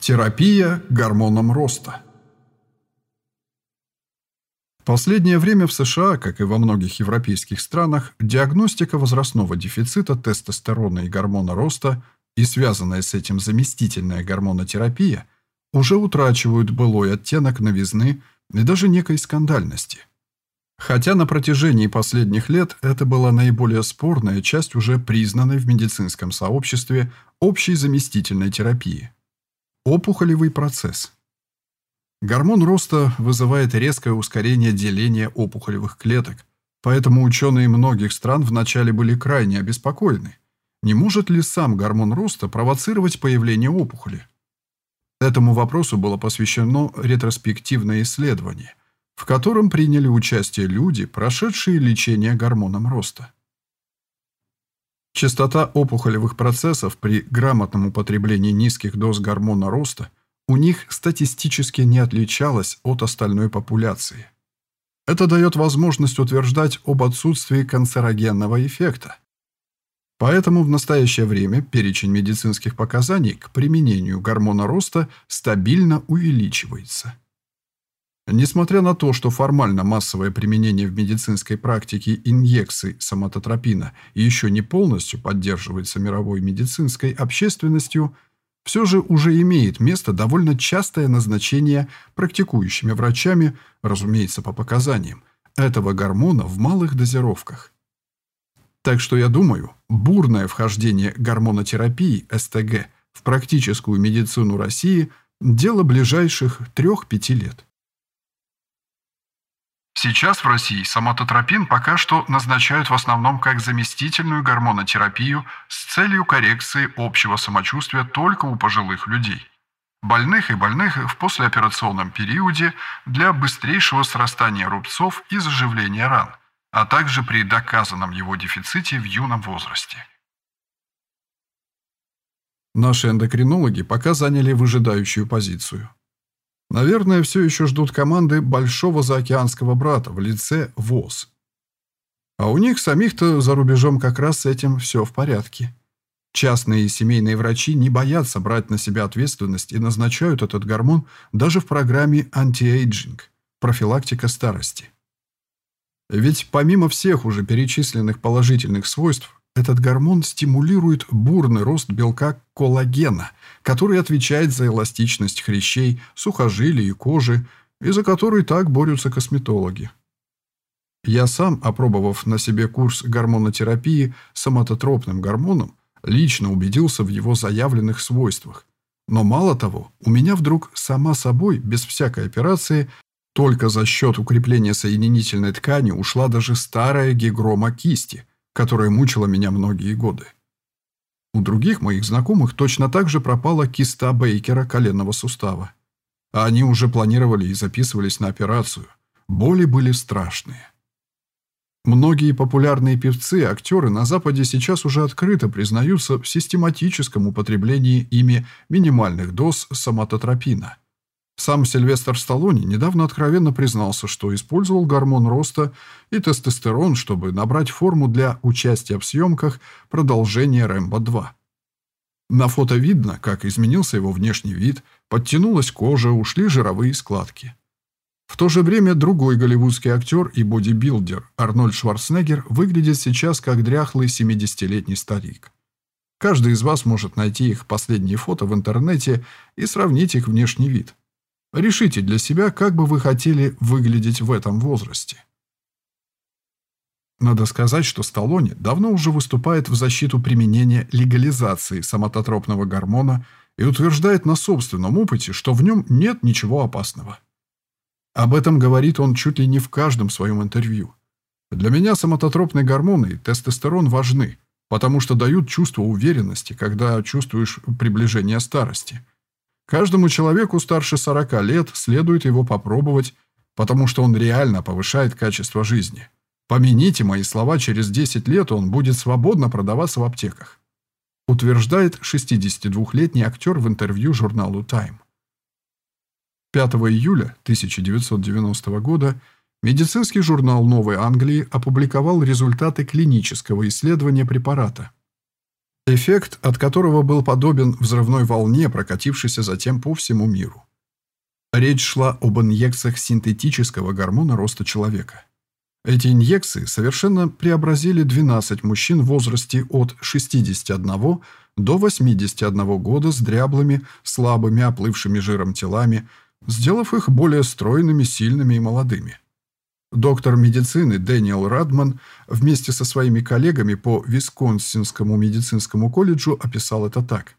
Терапия гормоном роста. В последнее время в США, как и во многих европейских странах, диагностика возрастного дефицита тестостерона и гормона роста и связанная с этим заместительная гормонотерапия уже утрачивают былой оттенок новизны и даже некой скандальности. Хотя на протяжении последних лет это была наиболее спорная часть уже признанной в медицинском сообществе общей заместительной терапии – Опухолевый процесс. Гормон роста вызывает резкое ускорение деления опухолевых клеток, поэтому ученые многих стран вначале были крайне обеспокоены. Не может ли сам гормон роста провоцировать появление опухоли? Этому вопросу было посвящено ретроспективное исследование, в котором приняли участие люди, прошедшие лечение гормоном роста. Частота опухолевых процессов при грамотном употреблении низких доз гормона роста у них статистически не отличалась от остальной популяции. Это дает возможность утверждать об отсутствии канцерогенного эффекта. Поэтому в настоящее время перечень медицинских показаний к применению гормона роста стабильно увеличивается. Несмотря на то, что формально массовое применение в медицинской практике инъекций соматотропина еще не полностью поддерживается мировой медицинской общественностью, все же уже имеет место довольно частое назначение практикующими врачами, разумеется, по показаниям, этого гормона в малых дозировках. Так что я думаю, бурное вхождение гормонотерапии СТГ в практическую медицину России – дело ближайших 3-5 лет. Сейчас в России соматотропин пока что назначают в основном как заместительную гормонотерапию с целью коррекции общего самочувствия только у пожилых людей. Больных и больных в послеоперационном периоде для быстрейшего срастания рубцов и заживления ран, а также при доказанном его дефиците в юном возрасте. Наши эндокринологи пока заняли выжидающую позицию. Наверное, все еще ждут команды большого заокеанского брата в лице ВОЗ. А у них самих-то за рубежом как раз с этим все в порядке. Частные и семейные врачи не боятся брать на себя ответственность и назначают этот гормон даже в программе антиэйджинг – профилактика старости. Ведь помимо всех уже перечисленных положительных свойств, этот гормон стимулирует бурный рост белка коллагена, который отвечает за эластичность хрящей, сухожилий и кожи, и за который так борются косметологи. Я сам, опробовав на себе курс гормонотерапии соматотропным гормоном, лично убедился в его заявленных свойствах. Но мало того, у меня вдруг сама собой, без всякой операции, только за счет укрепления соединительной ткани ушла даже старая гигрома кисти – которая мучила меня многие годы. У других моих знакомых точно так же пропала киста Бейкера коленного сустава. А они уже планировали и записывались на операцию. Боли были страшные. Многие популярные певцы и актеры на Западе сейчас уже открыто признаются в систематическом употреблении ими минимальных доз соматотропина. Сам Сильвестр Сталлоне недавно откровенно признался, что использовал гормон роста и тестостерон, чтобы набрать форму для участия в съемках продолжения «Рэмбо-2». На фото видно, как изменился его внешний вид, подтянулась кожа, ушли жировые складки. В то же время другой голливудский актер и бодибилдер Арнольд Шварценеггер выглядит сейчас как дряхлый 70-летний старик. Каждый из вас может найти их последние фото в интернете и сравнить их внешний вид. Решите для себя, как бы вы хотели выглядеть в этом возрасте. Надо сказать, что Сталлоне давно уже выступает в защиту применения легализации соматотропного гормона и утверждает на собственном опыте, что в нем нет ничего опасного. Об этом говорит он чуть ли не в каждом своем интервью. Для меня соматотропные гормоны и тестостерон важны, потому что дают чувство уверенности, когда чувствуешь приближение старости – Каждому человеку старше 40 лет следует его попробовать, потому что он реально повышает качество жизни. Помяните мои слова, через 10 лет он будет свободно продаваться в аптеках. Утверждает 62-летний актер в интервью журналу Time. 5 июля 1990 года медицинский журнал Новой Англии опубликовал результаты клинического исследования препарата. Эффект, от которого был подобен взрывной волне, прокатившейся затем по всему миру. Речь шла об инъекциях синтетического гормона роста человека. Эти инъекции совершенно преобразили 12 мужчин в возрасте от 61 до 81 года с дряблыми, слабыми, оплывшими жиром телами, сделав их более стройными, сильными и молодыми. Доктор медицины Дэниел Радман вместе со своими коллегами по Висконсинскому медицинскому колледжу описал это так.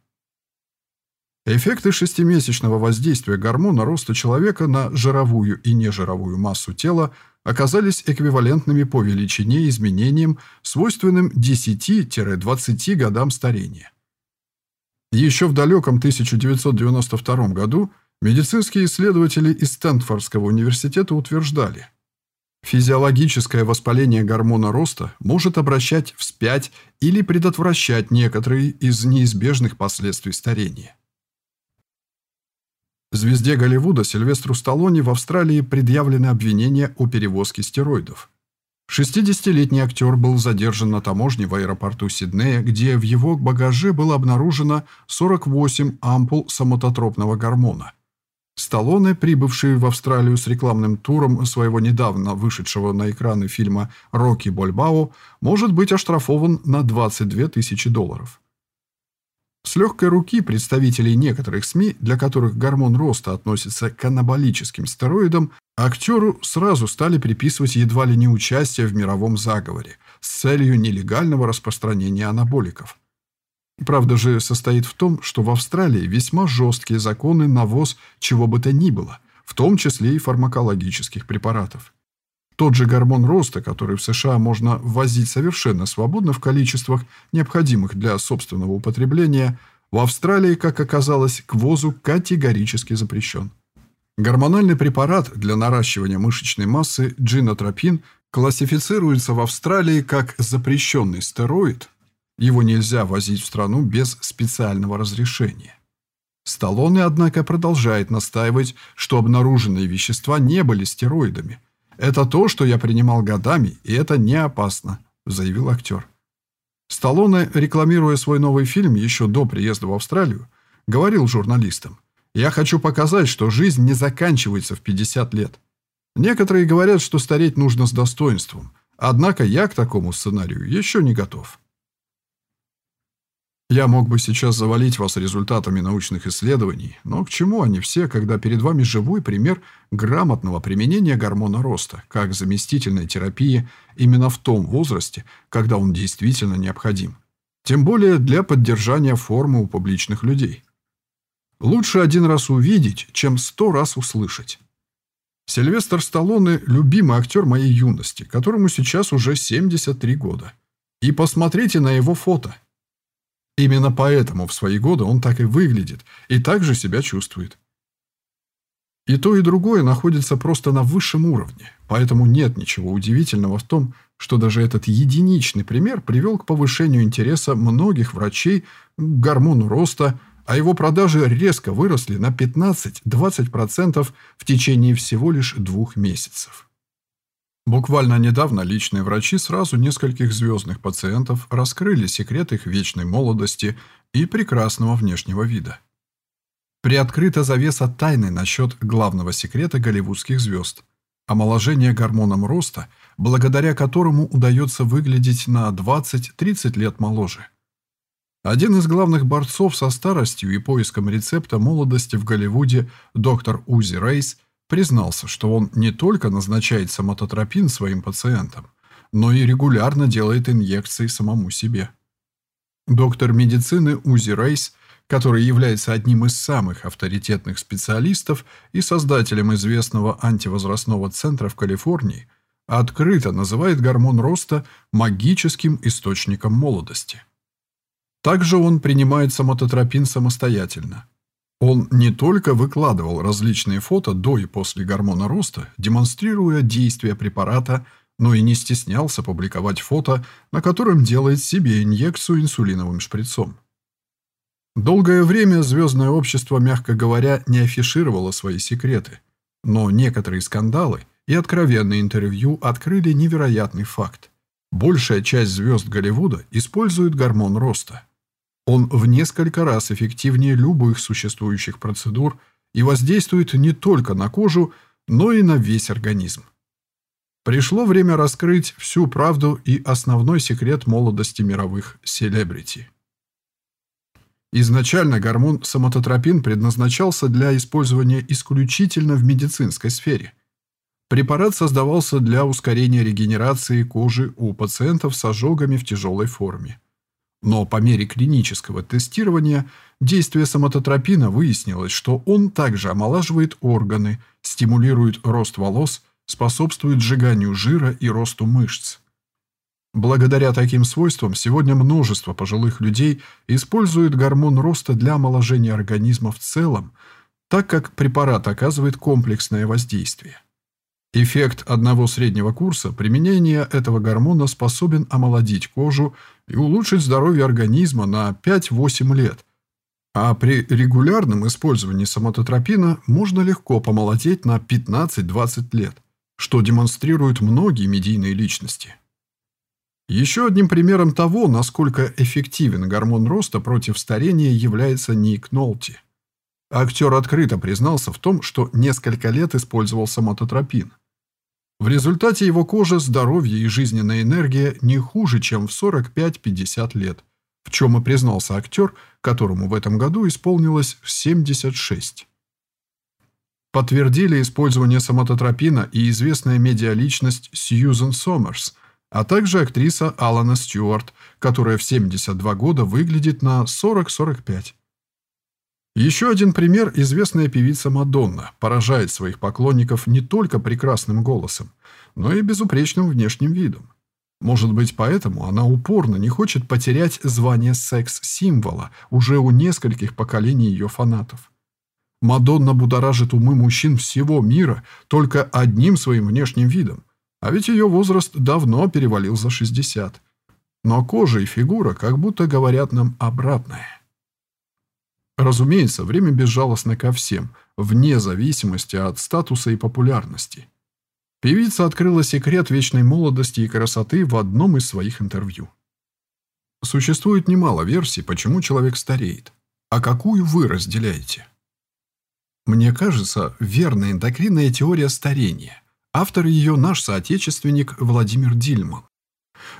Эффекты шестимесячного воздействия гормона роста человека на жировую и нежировую массу тела оказались эквивалентными по величине изменениям, свойственным 10-20 годам старения. Еще в далеком 1992 году медицинские исследователи из Стэнфордского университета утверждали, физиологическое воспаление гормона роста может обращать вспять или предотвращать некоторые из неизбежных последствий старения. Звезде Голливуда Сильвестру Сталлоне в Австралии предъявлены обвинения о перевозке стероидов. 60-летний актер был задержан на таможне в аэропорту Сиднея, где в его багаже было обнаружено 48 ампул самототропного гормона. Сталлоне, прибывший в Австралию с рекламным туром своего недавно вышедшего на экраны фильма «Рокки Больбао», может быть оштрафован на 22 тысячи долларов. С легкой руки представителей некоторых СМИ, для которых гормон роста относится к анаболическим стероидам, актеру сразу стали приписывать едва ли не участие в мировом заговоре с целью нелегального распространения анаболиков. Правда же состоит в том, что в Австралии весьма жесткие законы на ввоз чего бы то ни было, в том числе и фармакологических препаратов. Тот же гормон роста, который в США можно ввозить совершенно свободно в количествах, необходимых для собственного употребления, в Австралии, как оказалось, к ввозу категорически запрещен. Гормональный препарат для наращивания мышечной массы джинотропин классифицируется в Австралии как запрещенный стероид. Его нельзя возить в страну без специального разрешения. Сталлоне, однако, продолжает настаивать, что обнаруженные вещества не были стероидами – «Это то, что я принимал годами, и это не опасно», – заявил актер. Сталлоне, рекламируя свой новый фильм еще до приезда в Австралию, говорил журналистам, «Я хочу показать, что жизнь не заканчивается в 50 лет. Некоторые говорят, что стареть нужно с достоинством, однако я к такому сценарию еще не готов». Я мог бы сейчас завалить вас результатами научных исследований, но к чему они все, когда перед вами живой пример грамотного применения гормона роста, как заместительной терапии именно в том возрасте, когда он действительно необходим. Тем более для поддержания формы у публичных людей. Лучше один раз увидеть, чем сто раз услышать. Сильвестр Сталлоне – любимый актер моей юности, которому сейчас уже 73 года. И посмотрите на его фото – Именно поэтому в свои годы он так и выглядит и так же себя чувствует. И то, и другое находится просто на высшем уровне, поэтому нет ничего удивительного в том, что даже этот единичный пример привел к повышению интереса многих врачей к гормону роста, а его продажи резко выросли на 15-20% в течение всего лишь двух месяцев. Буквально недавно личные врачи сразу нескольких звездных пациентов раскрыли секрет их вечной молодости и прекрасного внешнего вида. Приоткрыта завеса тайны насчет главного секрета голливудских звезд – омоложение гормоном роста, благодаря которому удается выглядеть на 20-30 лет моложе. Один из главных борцов со старостью и поиском рецепта молодости в Голливуде, доктор Узи Рейс – признался, что он не только назначает самототропин своим пациентам, но и регулярно делает инъекции самому себе. Доктор медицины Узи Рейс, который является одним из самых авторитетных специалистов и создателем известного антивозрастного центра в Калифорнии, открыто называет гормон роста магическим источником молодости. Также он принимает самототропин самостоятельно – он не только выкладывал различные фото до и после гормона роста, демонстрируя действие препарата, но и не стеснялся публиковать фото, на котором делает себе инъекцию инсулиновым шприцом. Долгое время звездное общество, мягко говоря, не афишировало свои секреты, но некоторые скандалы и откровенные интервью открыли невероятный факт. Большая часть звезд Голливуда использует гормон роста – Он в несколько раз эффективнее любых существующих процедур и воздействует не только на кожу, но и на весь организм. Пришло время раскрыть всю правду и основной секрет молодости мировых селебрити. Изначально гормон соматотропин предназначался для использования исключительно в медицинской сфере. Препарат создавался для ускорения регенерации кожи у пациентов с ожогами в тяжелой форме. Но по мере клинического тестирования действия соматотропина выяснилось, что он также омолаживает органы, стимулирует рост волос, способствует сжиганию жира и росту мышц. Благодаря таким свойствам сегодня множество пожилых людей используют гормон роста для омоложения организма в целом, так как препарат оказывает комплексное воздействие. Эффект одного среднего курса применения этого гормона способен омолодить кожу и улучшить здоровье организма на 5-8 лет. А при регулярном использовании соматотропина можно легко помолодеть на 15-20 лет, что демонстрируют многие медийные личности. Еще одним примером того, насколько эффективен гормон роста против старения, является Ник Нолти. Актер открыто признался в том, что несколько лет использовал соматотропин. В результате его кожа, здоровье и жизненная энергия не хуже, чем в 45-50 лет, в чем и признался актер, которому в этом году исполнилось 76. Подтвердили использование соматотропина и известная медиаличность Сьюзен Сомерс, а также актриса Алана Стюарт, которая в 72 года выглядит на 40-45. Еще один пример – известная певица Мадонна поражает своих поклонников не только прекрасным голосом, но и безупречным внешним видом. Может быть, поэтому она упорно не хочет потерять звание секс-символа уже у нескольких поколений ее фанатов. Мадонна будоражит умы мужчин всего мира только одним своим внешним видом, а ведь ее возраст давно перевалил за 60. Но кожа и фигура как будто говорят нам обратное. Разумеется, время безжалостно ко всем, вне зависимости от статуса и популярности. Певица открыла секрет вечной молодости и красоты в одном из своих интервью. Существует немало версий, почему человек стареет. А какую вы разделяете? Мне кажется, верная эндокринная теория старения. Автор ее наш соотечественник Владимир Дильман.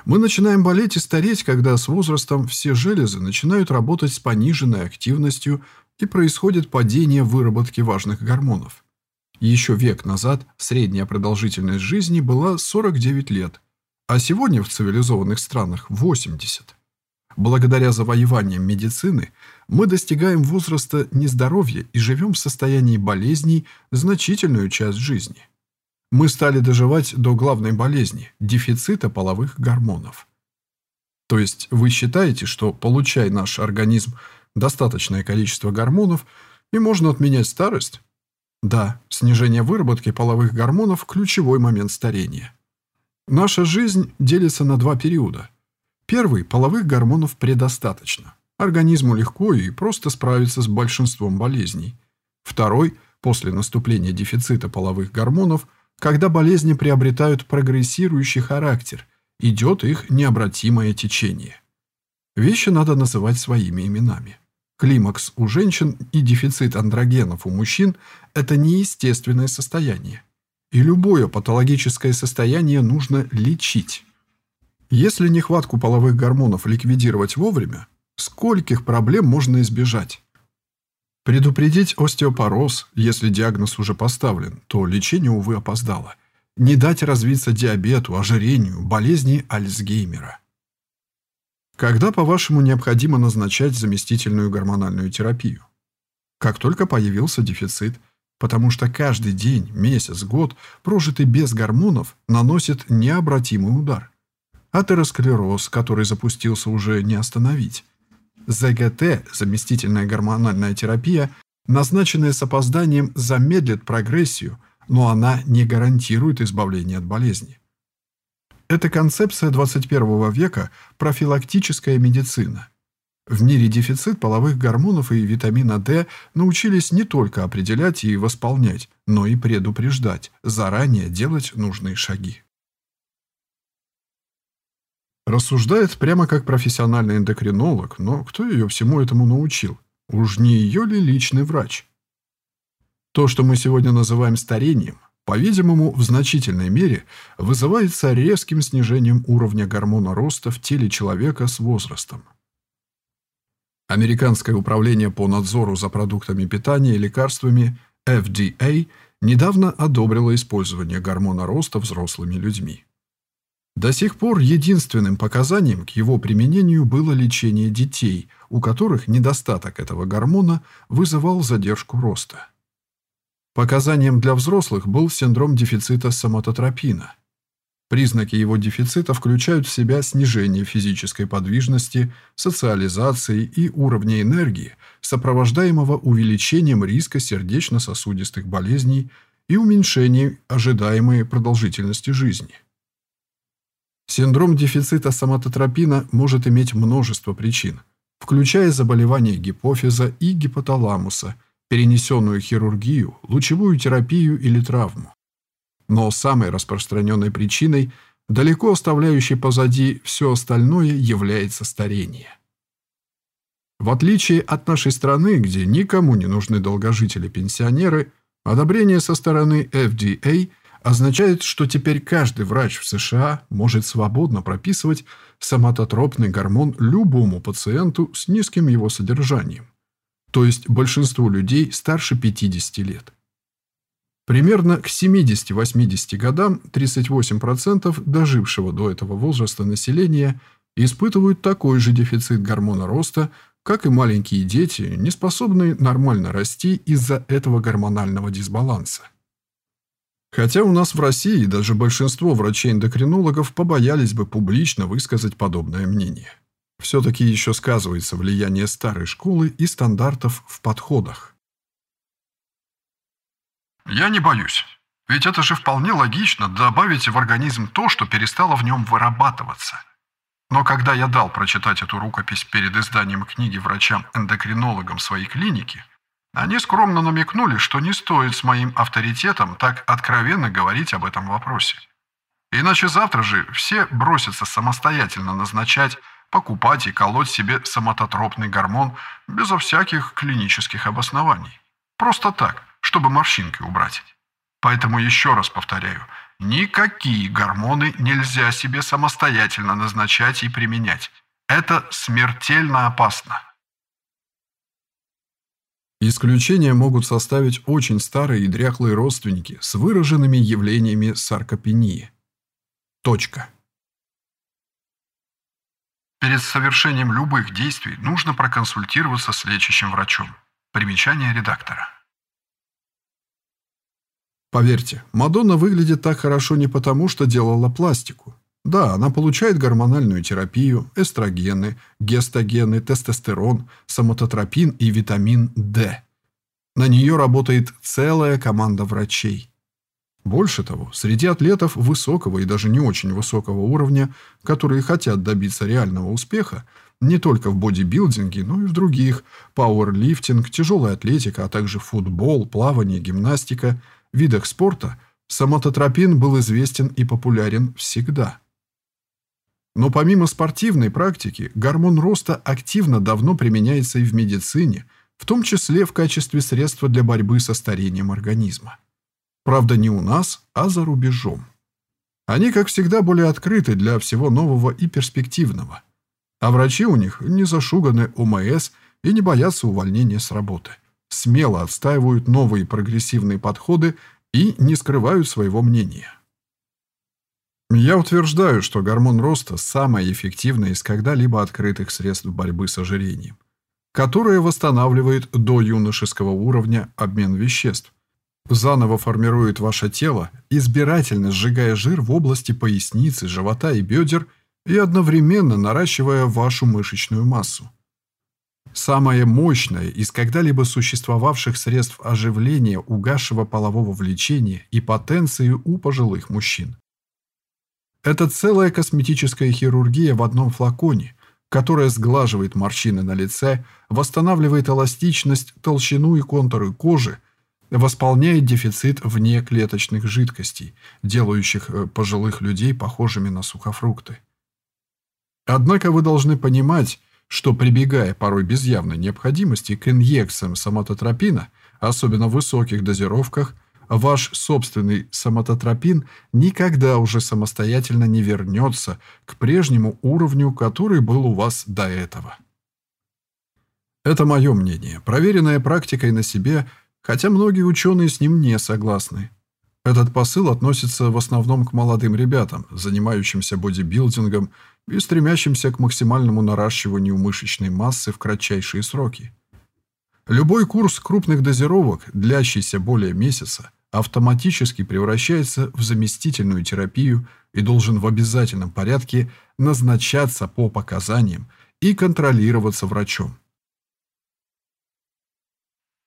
Мы начинаем болеть и стареть, когда с возрастом все железы начинают работать с пониженной активностью и происходит падение выработки важных гормонов. Еще век назад средняя продолжительность жизни была 49 лет, а сегодня в цивилизованных странах 80. Благодаря завоеваниям медицины мы достигаем возраста нездоровья и живем в состоянии болезней значительную часть жизни мы стали доживать до главной болезни – дефицита половых гормонов. То есть вы считаете, что, получая наш организм достаточное количество гормонов, и можно отменять старость? Да, снижение выработки половых гормонов – ключевой момент старения. Наша жизнь делится на два периода. Первый – половых гормонов предостаточно. Организму легко и просто справиться с большинством болезней. Второй – после наступления дефицита половых гормонов – когда болезни приобретают прогрессирующий характер, идет их необратимое течение. Вещи надо называть своими именами. Климакс у женщин и дефицит андрогенов у мужчин – это неестественное состояние. И любое патологическое состояние нужно лечить. Если нехватку половых гормонов ликвидировать вовремя, скольких проблем можно избежать? Предупредить остеопороз, если диагноз уже поставлен, то лечение, увы, опоздало. Не дать развиться диабету, ожирению, болезни Альцгеймера. Когда, по-вашему, необходимо назначать заместительную гормональную терапию? Как только появился дефицит, потому что каждый день, месяц, год, прожитый без гормонов, наносит необратимый удар. Атеросклероз, который запустился уже не остановить. ЗГТ, заместительная гормональная терапия, назначенная с опозданием, замедлит прогрессию, но она не гарантирует избавление от болезни. Это концепция 21 века – профилактическая медицина. В мире дефицит половых гормонов и витамина D научились не только определять и восполнять, но и предупреждать, заранее делать нужные шаги. Рассуждает прямо как профессиональный эндокринолог, но кто ее всему этому научил? Уж не ее ли личный врач? То, что мы сегодня называем старением, по-видимому, в значительной мере вызывается резким снижением уровня гормона роста в теле человека с возрастом. Американское управление по надзору за продуктами питания и лекарствами FDA недавно одобрило использование гормона роста взрослыми людьми. До сих пор единственным показанием к его применению было лечение детей, у которых недостаток этого гормона вызывал задержку роста. Показанием для взрослых был синдром дефицита соматотропина. Признаки его дефицита включают в себя снижение физической подвижности, социализации и уровня энергии, сопровождаемого увеличением риска сердечно-сосудистых болезней и уменьшением ожидаемой продолжительности жизни. Синдром дефицита соматотропина может иметь множество причин, включая заболевания гипофиза и гипоталамуса, перенесенную хирургию, лучевую терапию или травму. Но самой распространенной причиной, далеко оставляющей позади все остальное, является старение. В отличие от нашей страны, где никому не нужны долгожители-пенсионеры, одобрение со стороны FDA – означает, что теперь каждый врач в США может свободно прописывать соматотропный гормон любому пациенту с низким его содержанием, то есть большинству людей старше 50 лет. Примерно к 70-80 годам 38% дожившего до этого возраста населения испытывают такой же дефицит гормона роста, как и маленькие дети, не способные нормально расти из-за этого гормонального дисбаланса. Хотя у нас в России даже большинство врачей-эндокринологов побоялись бы публично высказать подобное мнение. Все-таки еще сказывается влияние старой школы и стандартов в подходах. Я не боюсь. Ведь это же вполне логично добавить в организм то, что перестало в нем вырабатываться. Но когда я дал прочитать эту рукопись перед изданием книги врачам-эндокринологам своей клиники, они скромно намекнули, что не стоит с моим авторитетом так откровенно говорить об этом вопросе. Иначе завтра же все бросятся самостоятельно назначать, покупать и колоть себе соматотропный гормон безо всяких клинических обоснований. Просто так, чтобы морщинки убрать. Поэтому еще раз повторяю, никакие гормоны нельзя себе самостоятельно назначать и применять. Это смертельно опасно. Исключения могут составить очень старые и дряхлые родственники с выраженными явлениями саркопении. Точка. Перед совершением любых действий нужно проконсультироваться с лечащим врачом. Примечание редактора. Поверьте, Мадонна выглядит так хорошо не потому, что делала пластику. Да, она получает гормональную терапию, эстрогены, гестогены, тестостерон, самототропин и витамин D. На нее работает целая команда врачей. Больше того, среди атлетов высокого и даже не очень высокого уровня, которые хотят добиться реального успеха, не только в бодибилдинге, но и в других – пауэрлифтинг, тяжелая атлетика, а также футбол, плавание, гимнастика – видах спорта – самототропин был известен и популярен всегда. Но помимо спортивной практики, гормон роста активно давно применяется и в медицине, в том числе в качестве средства для борьбы со старением организма. Правда, не у нас, а за рубежом. Они, как всегда, более открыты для всего нового и перспективного. А врачи у них не зашуганы ОМС и не боятся увольнения с работы. Смело отстаивают новые прогрессивные подходы и не скрывают своего мнения. Я утверждаю, что гормон роста – самое эффективное из когда-либо открытых средств борьбы с ожирением, которое восстанавливает до юношеского уровня обмен веществ, заново формирует ваше тело, избирательно сжигая жир в области поясницы, живота и бедер и одновременно наращивая вашу мышечную массу. Самое мощное из когда-либо существовавших средств оживления угасшего полового влечения и потенции у пожилых мужчин. Это целая косметическая хирургия в одном флаконе, которая сглаживает морщины на лице, восстанавливает эластичность, толщину и контуры кожи, восполняет дефицит внеклеточных жидкостей, делающих э, пожилых людей похожими на сухофрукты. Однако вы должны понимать, что прибегая порой без явной необходимости к инъекциям соматотропина, особенно в высоких дозировках, ваш собственный соматотропин никогда уже самостоятельно не вернется к прежнему уровню, который был у вас до этого. Это мое мнение, проверенное практикой на себе, хотя многие ученые с ним не согласны. Этот посыл относится в основном к молодым ребятам, занимающимся бодибилдингом и стремящимся к максимальному наращиванию мышечной массы в кратчайшие сроки. Любой курс крупных дозировок, длящийся более месяца, автоматически превращается в заместительную терапию и должен в обязательном порядке назначаться по показаниям и контролироваться врачом.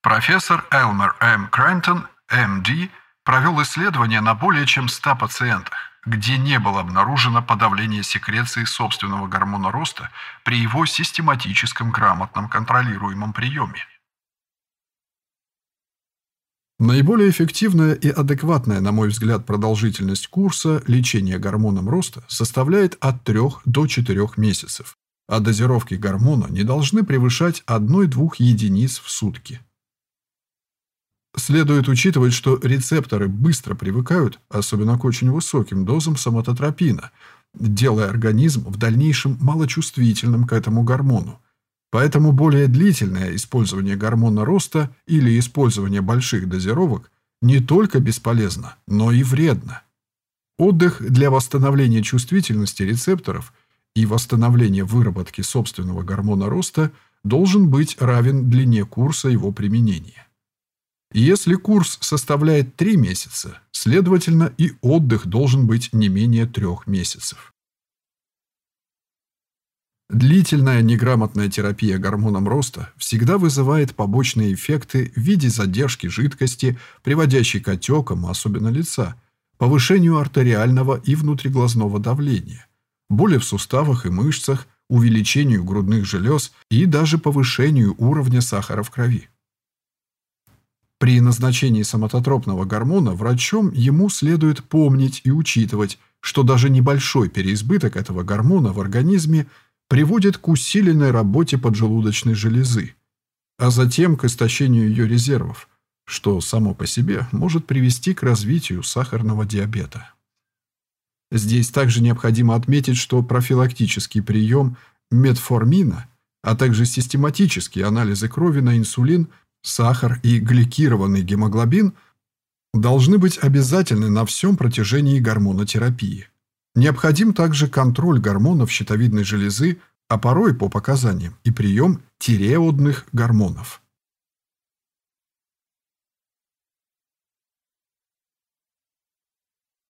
Профессор Элмер М. Крэнтон, МД, провел исследование на более чем 100 пациентах, где не было обнаружено подавление секреции собственного гормона роста при его систематическом грамотном контролируемом приеме. Наиболее эффективная и адекватная, на мой взгляд, продолжительность курса лечения гормоном роста составляет от 3 до 4 месяцев, а дозировки гормона не должны превышать 1-2 единиц в сутки. Следует учитывать, что рецепторы быстро привыкают, особенно к очень высоким дозам соматотропина, делая организм в дальнейшем малочувствительным к этому гормону. Поэтому более длительное использование гормона роста или использование больших дозировок не только бесполезно, но и вредно. Отдых для восстановления чувствительности рецепторов и восстановления выработки собственного гормона роста должен быть равен длине курса его применения. Если курс составляет 3 месяца, следовательно, и отдых должен быть не менее 3 месяцев. Длительная неграмотная терапия гормоном роста всегда вызывает побочные эффекты в виде задержки жидкости, приводящей к отекам, особенно лица, повышению артериального и внутриглазного давления, боли в суставах и мышцах, увеличению грудных желез и даже повышению уровня сахара в крови. При назначении соматотропного гормона врачом ему следует помнить и учитывать, что даже небольшой переизбыток этого гормона в организме приводит к усиленной работе поджелудочной железы, а затем к истощению ее резервов, что само по себе может привести к развитию сахарного диабета. Здесь также необходимо отметить, что профилактический прием метформина, а также систематические анализы крови на инсулин – сахар и гликированный гемоглобин должны быть обязательны на всем протяжении гормонотерапии. Необходим также контроль гормонов щитовидной железы, а порой по показаниям и прием тиреодных гормонов.